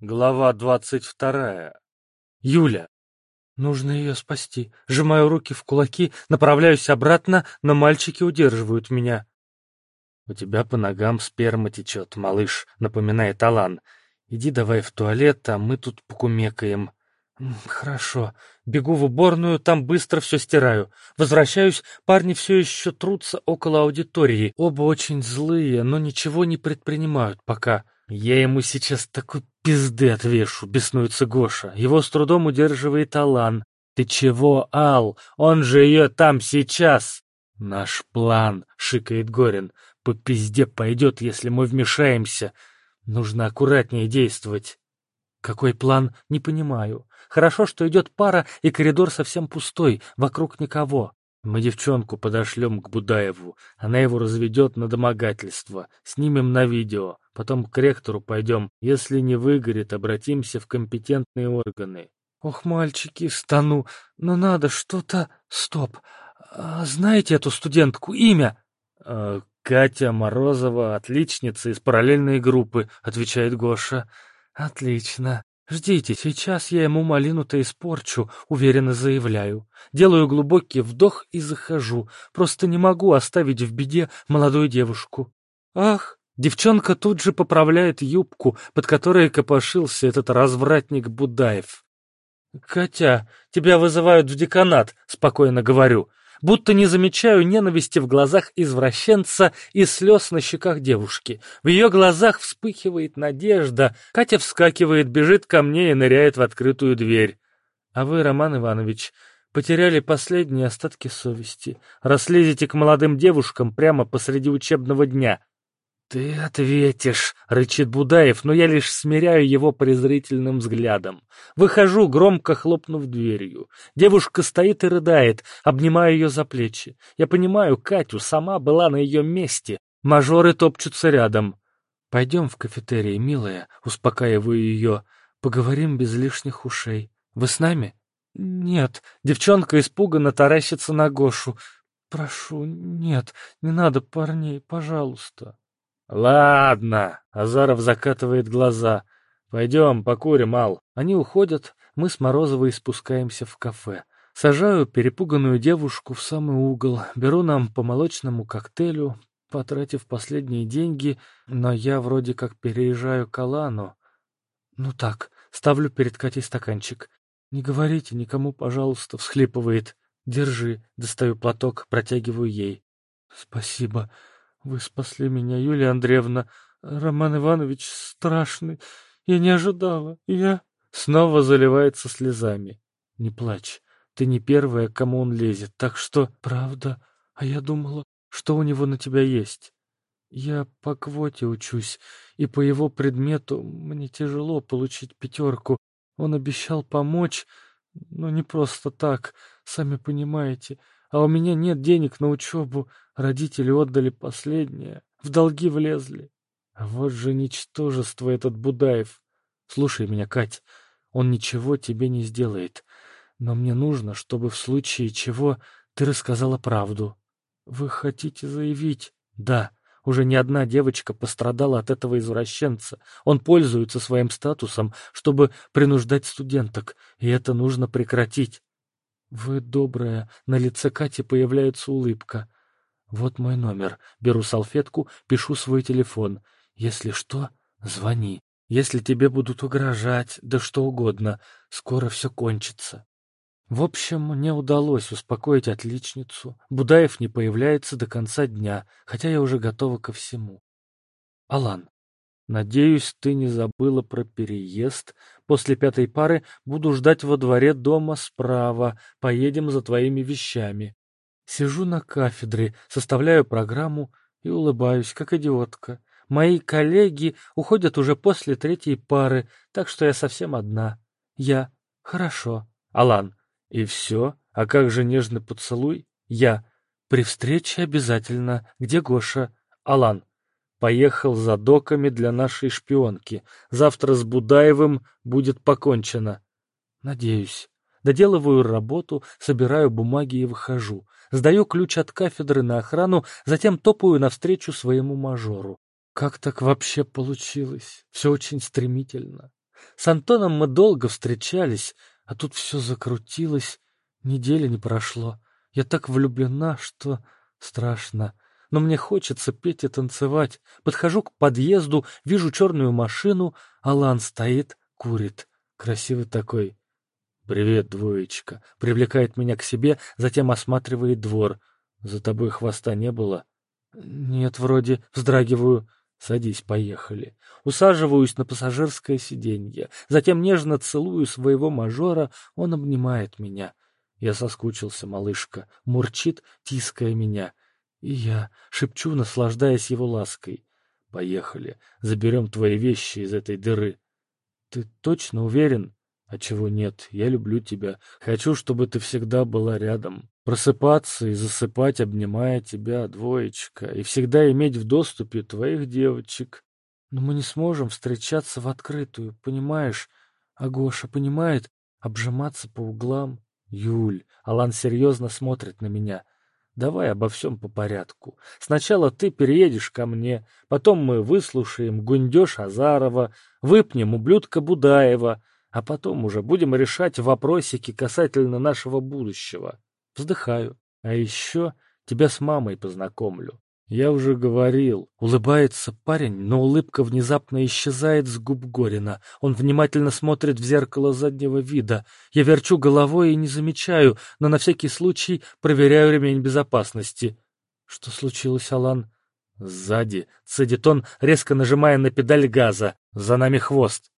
Глава двадцать вторая. Юля. Нужно ее спасти. Сжимаю руки в кулаки, направляюсь обратно, но мальчики удерживают меня. «У тебя по ногам сперма течет, малыш», — напоминает Алан. «Иди давай в туалет, а мы тут покумекаем». «Хорошо. Бегу в уборную, там быстро все стираю. Возвращаюсь, парни все еще трутся около аудитории. Оба очень злые, но ничего не предпринимают пока. Я ему сейчас такой пизды отвешу», — беснуется Гоша. Его с трудом удерживает Алан. «Ты чего, Ал? Он же ее там сейчас!» «Наш план», — шикает Горин. «По пизде пойдет, если мы вмешаемся. Нужно аккуратнее действовать». Какой план, не понимаю. Хорошо, что идет пара, и коридор совсем пустой, вокруг никого. Мы девчонку подошлем к Будаеву. Она его разведет на домогательство. Снимем на видео. Потом к ректору пойдем. Если не выгорит, обратимся в компетентные органы. Ох, мальчики, стану. Но надо что-то... Стоп. А знаете эту студентку? Имя? Э, Катя Морозова, отличница из параллельной группы, отвечает Гоша. Отлично. Ждите, сейчас я ему малину-то испорчу, уверенно заявляю. Делаю глубокий вдох и захожу. Просто не могу оставить в беде молодую девушку. Ах! Девчонка тут же поправляет юбку, под которой копошился этот развратник Будаев. «Катя, тебя вызывают в деканат», — спокойно говорю будто не замечаю ненависти в глазах извращенца и слез на щеках девушки. В ее глазах вспыхивает надежда. Катя вскакивает, бежит ко мне и ныряет в открытую дверь. А вы, Роман Иванович, потеряли последние остатки совести. Расследите к молодым девушкам прямо посреди учебного дня. «Ты ответишь», — рычит Будаев, но я лишь смиряю его презрительным взглядом. Выхожу, громко хлопнув дверью. Девушка стоит и рыдает, обнимаю ее за плечи. Я понимаю, Катю сама была на ее месте. Мажоры топчутся рядом. «Пойдем в кафетерий, милая», — успокаиваю ее. «Поговорим без лишних ушей. Вы с нами?» «Нет». Девчонка испуганно таращится на Гошу. «Прошу, нет, не надо парней, пожалуйста». «Ладно», — Азаров закатывает глаза. «Пойдем, покурим, Ал». Они уходят, мы с Морозовой спускаемся в кафе. Сажаю перепуганную девушку в самый угол, беру нам по молочному коктейлю, потратив последние деньги, но я вроде как переезжаю к Алану. Ну так, ставлю перед Катей стаканчик. «Не говорите никому, пожалуйста», — всхлипывает. «Держи», — достаю платок, протягиваю ей. «Спасибо», вы спасли меня, Юлия Андреевна. Роман Иванович страшный. Я не ожидала. Я... Снова заливается слезами. Не плачь. Ты не первая, кому он лезет. Так что... Правда? А я думала, что у него на тебя есть. Я по квоте учусь, и по его предмету мне тяжело получить пятерку. Он обещал помочь, но не просто так, сами понимаете а у меня нет денег на учебу, родители отдали последнее, в долги влезли. А вот же ничтожество этот Будаев. Слушай меня, Кать, он ничего тебе не сделает, но мне нужно, чтобы в случае чего ты рассказала правду. Вы хотите заявить? Да, уже не одна девочка пострадала от этого извращенца. Он пользуется своим статусом, чтобы принуждать студенток, и это нужно прекратить. «Вы добрая». На лице Кати появляется улыбка. «Вот мой номер. Беру салфетку, пишу свой телефон. Если что, звони. Если тебе будут угрожать, да что угодно, скоро все кончится». В общем, мне удалось успокоить отличницу. Будаев не появляется до конца дня, хотя я уже готова ко всему. Алан. Надеюсь, ты не забыла про переезд. После пятой пары буду ждать во дворе дома справа. Поедем за твоими вещами. Сижу на кафедре, составляю программу и улыбаюсь, как идиотка. Мои коллеги уходят уже после третьей пары, так что я совсем одна. Я. Хорошо. Алан. И все? А как же нежный поцелуй? Я. При встрече обязательно. Где Гоша? Алан. Поехал за доками для нашей шпионки. Завтра с Будаевым будет покончено. Надеюсь. Доделываю работу, собираю бумаги и выхожу. Сдаю ключ от кафедры на охрану, затем топаю навстречу своему мажору. Как так вообще получилось? Все очень стремительно. С Антоном мы долго встречались, а тут все закрутилось. Недели не прошло. Я так влюблена, что страшно. Но мне хочется петь и танцевать. Подхожу к подъезду, вижу черную машину. Алан стоит, курит. Красивый такой. «Привет, двоечка!» Привлекает меня к себе, затем осматривает двор. «За тобой хвоста не было?» «Нет, вроде. Вздрагиваю. Садись, поехали». Усаживаюсь на пассажирское сиденье. Затем нежно целую своего мажора. Он обнимает меня. Я соскучился, малышка. Мурчит, тиская меня. И я шепчу, наслаждаясь его лаской. «Поехали. Заберем твои вещи из этой дыры». «Ты точно уверен?» А чего нет, я люблю тебя. Хочу, чтобы ты всегда была рядом. Просыпаться и засыпать, обнимая тебя, двоечка, и всегда иметь в доступе твоих девочек. Но мы не сможем встречаться в открытую, понимаешь? А Гоша понимает, обжиматься по углам. Юль, Алан серьезно смотрит на меня. Давай обо всем по порядку. Сначала ты переедешь ко мне, потом мы выслушаем гундеж Азарова, выпнем ублюдка Будаева, а потом уже будем решать вопросики касательно нашего будущего. Вздыхаю. А еще тебя с мамой познакомлю. Я уже говорил. Улыбается парень, но улыбка внезапно исчезает с губ Горина. Он внимательно смотрит в зеркало заднего вида. Я верчу головой и не замечаю, но на всякий случай проверяю ремень безопасности. Что случилось, Алан? Сзади, цедит он, резко нажимая на педаль газа. За нами хвост.